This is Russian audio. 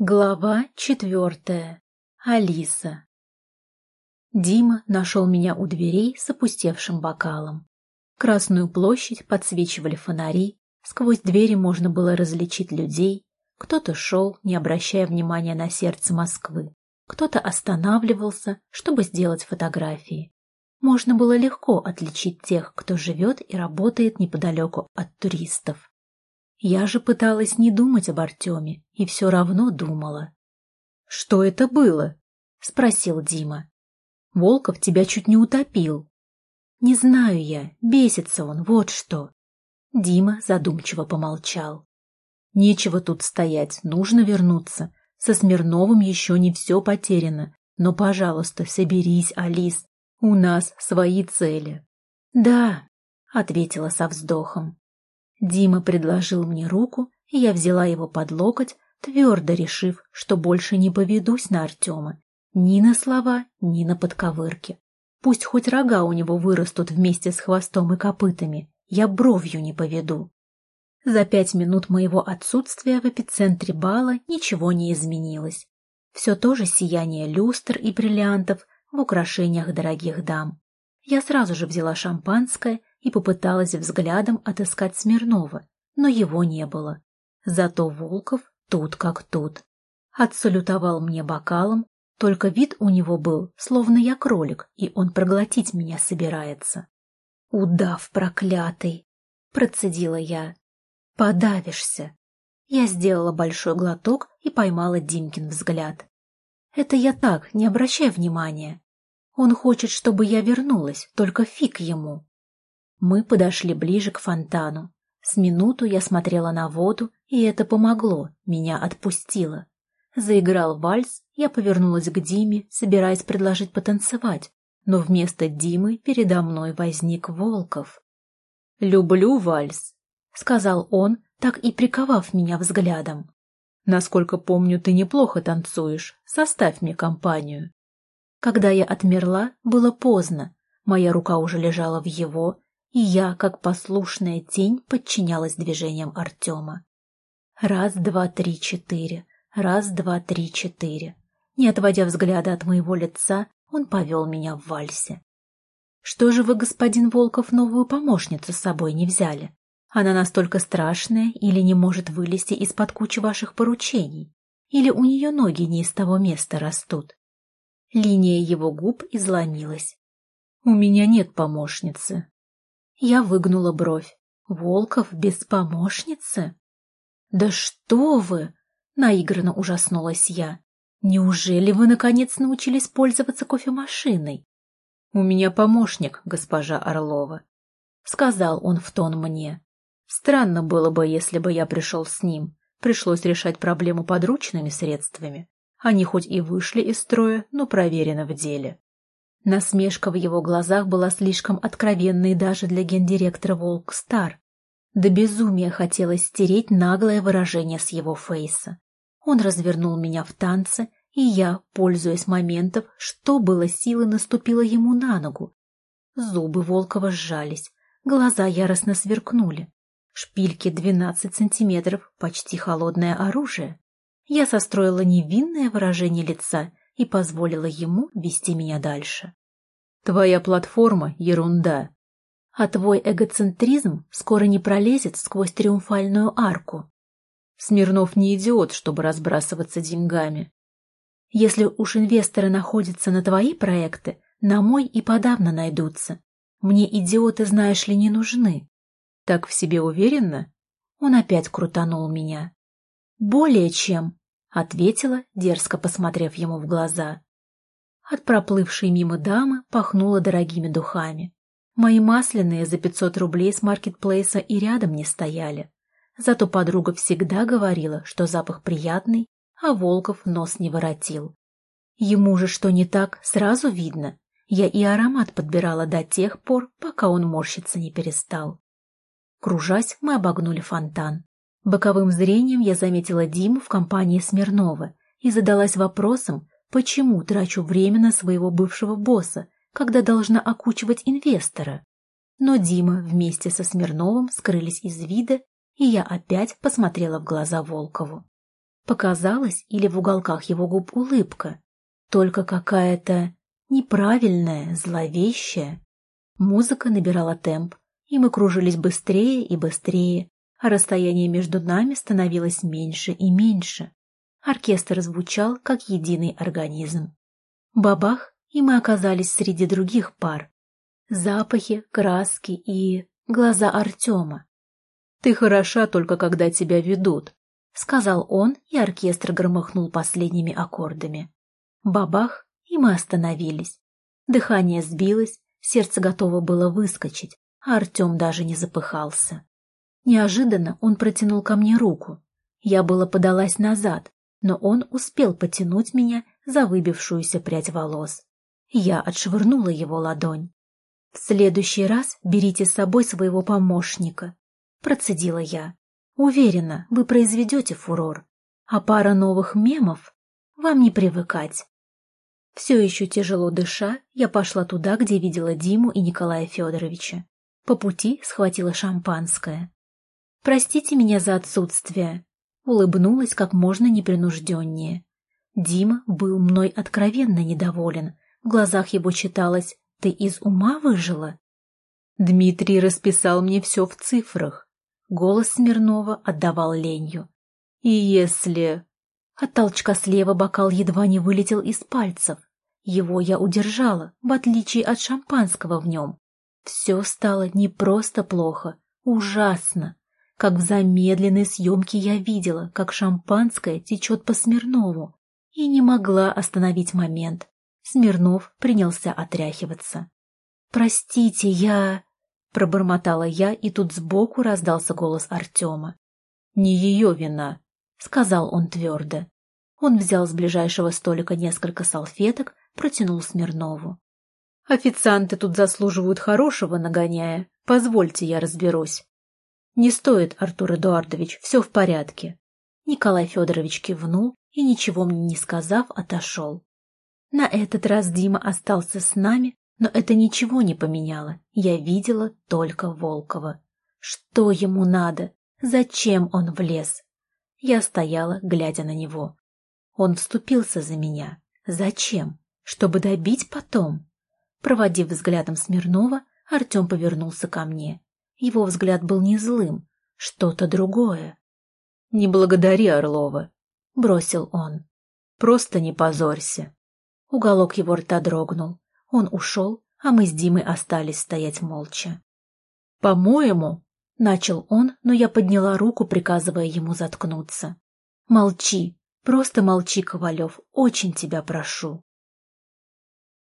Глава четвертая. Алиса. Дима нашел меня у дверей с опустевшим бокалом. Красную площадь подсвечивали фонари, сквозь двери можно было различить людей. Кто-то шел, не обращая внимания на сердце Москвы. Кто-то останавливался, чтобы сделать фотографии. Можно было легко отличить тех, кто живет и работает неподалеку от туристов. Я же пыталась не думать об Артеме и все равно думала. — Что это было? — спросил Дима. — Волков тебя чуть не утопил. — Не знаю я, бесится он, вот что. Дима задумчиво помолчал. — Нечего тут стоять, нужно вернуться. Со Смирновым еще не все потеряно. Но, пожалуйста, соберись, Алис. У нас свои цели. — Да, — ответила со вздохом. Дима предложил мне руку, и я взяла его под локоть, твердо решив, что больше не поведусь на Артема. Ни на слова, ни на подковырки. Пусть хоть рога у него вырастут вместе с хвостом и копытами, я бровью не поведу. За пять минут моего отсутствия в эпицентре бала ничего не изменилось. Все то же сияние люстр и бриллиантов в украшениях дорогих дам. Я сразу же взяла шампанское и попыталась взглядом отыскать Смирнова, но его не было. Зато Волков тут как тут. Отсалютовал мне бокалом, только вид у него был, словно я кролик, и он проглотить меня собирается. «Удав проклятый!» — процедила я. «Подавишься!» Я сделала большой глоток и поймала Димкин взгляд. «Это я так, не обращай внимания. Он хочет, чтобы я вернулась, только фиг ему!» Мы подошли ближе к фонтану. С минуту я смотрела на воду, и это помогло, меня отпустило. Заиграл вальс, я повернулась к Диме, собираясь предложить потанцевать, но вместо Димы передо мной возник Волков. «Люблю вальс», — сказал он, так и приковав меня взглядом. «Насколько помню, ты неплохо танцуешь. Составь мне компанию». Когда я отмерла, было поздно. Моя рука уже лежала в его, и я, как послушная тень, подчинялась движениям Артема. Раз, два, три, четыре. Раз, два, три, четыре. Не отводя взгляда от моего лица, он повел меня в вальсе. «Что же вы, господин Волков, новую помощницу с собой не взяли? Она настолько страшная или не может вылезти из-под кучи ваших поручений? Или у нее ноги не из того места растут?» Линия его губ изломилась. «У меня нет помощницы», я выгнула бровь. Волков без помощницы? Да что вы! Наигранно ужаснулась я. Неужели вы, наконец, научились пользоваться кофемашиной? У меня помощник, госпожа Орлова, — сказал он в тон мне. Странно было бы, если бы я пришел с ним. Пришлось решать проблему подручными средствами. Они хоть и вышли из строя, но проверены в деле. Насмешка в его глазах была слишком откровенной даже для гендиректора Волк Стар. До безумия хотелось стереть наглое выражение с его фейса. Он развернул меня в танце, и я, пользуясь моментом, что было силы, наступила ему на ногу. Зубы Волкова сжались, глаза яростно сверкнули. Шпильки двенадцать сантиметров, почти холодное оружие. Я состроила невинное выражение лица и позволила ему вести меня дальше. «Твоя платформа — ерунда», а твой эгоцентризм скоро не пролезет сквозь триумфальную арку. Смирнов не идиот, чтобы разбрасываться деньгами. Если уж инвесторы находятся на твои проекты, на мой и подавно найдутся. Мне идиоты, знаешь ли, не нужны. Так в себе уверенно? Он опять крутанул меня. Более чем, — ответила, дерзко посмотрев ему в глаза. От проплывшей мимо дамы пахнуло дорогими духами. Мои масляные за пятьсот рублей с маркетплейса и рядом не стояли. Зато подруга всегда говорила, что запах приятный, а Волков нос не воротил. Ему же что не так, сразу видно. Я и аромат подбирала до тех пор, пока он морщиться не перестал. Кружась, мы обогнули фонтан. Боковым зрением я заметила Диму в компании Смирнова и задалась вопросом, почему трачу время на своего бывшего босса, когда должна окучивать инвестора. Но Дима вместе со Смирновым скрылись из вида, и я опять посмотрела в глаза Волкову. Показалась или в уголках его губ улыбка? Только какая-то неправильная, зловещая. Музыка набирала темп, и мы кружились быстрее и быстрее, а расстояние между нами становилось меньше и меньше. Оркестр звучал как единый организм. Бабах, и мы оказались среди других пар. Запахи, краски и глаза Артема. «Ты хороша только когда тебя ведут», — сказал он, и оркестр громыхнул последними аккордами. Бабах, и мы остановились. Дыхание сбилось, сердце готово было выскочить, а Артем даже не запыхался. Неожиданно он протянул ко мне руку. Я было подалась назад, но он успел потянуть меня за выбившуюся прядь волос. Я отшвырнула его ладонь. «В следующий раз берите с собой своего помощника», — процедила я. «Уверена, вы произведете фурор, а пара новых мемов вам не привыкать». Все еще тяжело дыша, я пошла туда, где видела Диму и Николая Федоровича. По пути схватила шампанское. «Простите меня за отсутствие», — улыбнулась как можно непринужденнее. Дима был мной откровенно недоволен. В глазах его читалось «Ты из ума выжила?» Дмитрий расписал мне все в цифрах. Голос Смирнова отдавал ленью. «И если...» От толчка слева бокал едва не вылетел из пальцев. Его я удержала, в отличие от шампанского в нем. Все стало не просто плохо, ужасно. Как в замедленной съемке я видела, как шампанское течет по Смирнову, и не могла остановить момент. Смирнов принялся отряхиваться. «Простите, я...» — пробормотала я, и тут сбоку раздался голос Артема. «Не ее вина», — сказал он твердо. Он взял с ближайшего столика несколько салфеток, протянул Смирнову. «Официанты тут заслуживают хорошего нагоняя. Позвольте, я разберусь». «Не стоит, Артур Эдуардович, все в порядке». Николай Федорович кивнул и, ничего мне не сказав, отошел. На этот раз Дима остался с нами, но это ничего не поменяло. Я видела только Волкова. Что ему надо? Зачем он влез? Я стояла, глядя на него. Он вступился за меня. Зачем? Чтобы добить потом? Проводив взглядом Смирнова, Артем повернулся ко мне. Его взгляд был не злым, что-то другое. — Не благодари Орлова, — бросил он. — Просто не позорься. Уголок его рта дрогнул. Он ушел, а мы с Димой остались стоять молча. — По-моему, — начал он, но я подняла руку, приказывая ему заткнуться. — Молчи, Просто молчи, Ковалев, очень тебя прошу.